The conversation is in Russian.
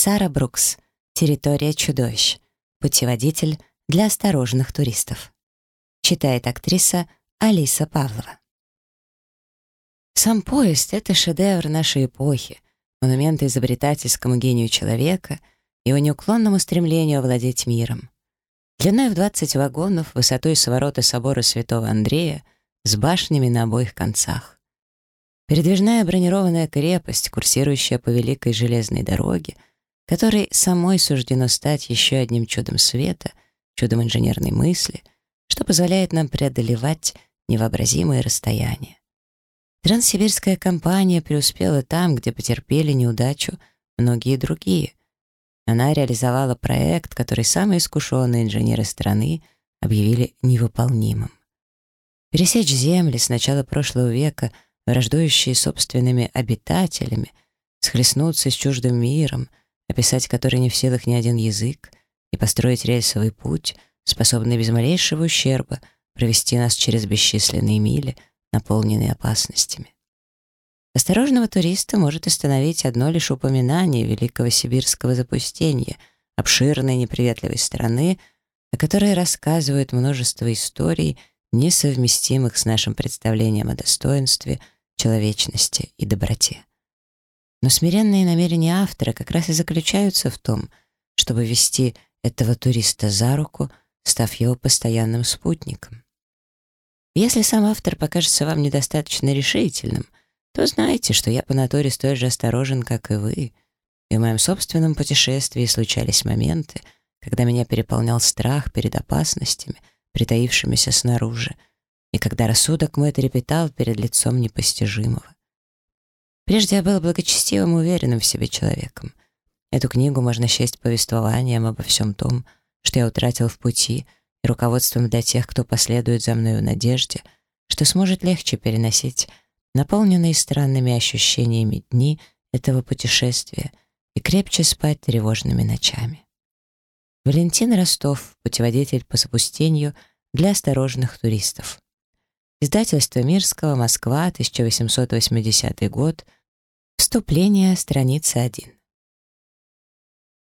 Сара Брукс. Территория чудовищ. Путеводитель для осторожных туристов. Читает актриса Алиса Павлова. Сам поезд — это шедевр нашей эпохи, монумент изобретательскому гению человека, его неуклонному стремлению овладеть миром. Длиной в 20 вагонов, высотой с ворота собора святого Андрея, с башнями на обоих концах. Передвижная бронированная крепость, курсирующая по великой железной дороге, которой самой суждено стать еще одним чудом света, чудом инженерной мысли, что позволяет нам преодолевать невообразимые расстояния. Транссибирская компания преуспела там, где потерпели неудачу многие другие. Она реализовала проект, который самые искушенные инженеры страны объявили невыполнимым. Пересечь земли с начала прошлого века, враждующие собственными обитателями, схлестнуться с чуждым миром, описать который не в силах ни один язык, и построить рельсовый путь, способный без малейшего ущерба провести нас через бесчисленные мили, наполненные опасностями. Осторожного туриста может остановить одно лишь упоминание великого сибирского запустения, обширной неприветливой страны, о которой рассказывают множество историй, несовместимых с нашим представлением о достоинстве, человечности и доброте. Но смиренные намерения автора как раз и заключаются в том, чтобы вести этого туриста за руку, став его постоянным спутником. Если сам автор покажется вам недостаточно решительным, то знайте, что я по натуре столь же осторожен, как и вы. И в моем собственном путешествии случались моменты, когда меня переполнял страх перед опасностями, притаившимися снаружи, и когда рассудок мой трепетал перед лицом непостижимого. Прежде я был благочестивым и уверенным в себе человеком. Эту книгу можно счесть повествованием обо всем том, что я утратил в пути, и руководством для тех, кто последует за мной в надежде, что сможет легче переносить наполненные странными ощущениями дни этого путешествия и крепче спать тревожными ночами. Валентин Ростов, путеводитель по запустению для осторожных туристов. Издательство Мирского, Москва, 1880 год, Вступление, страница 1.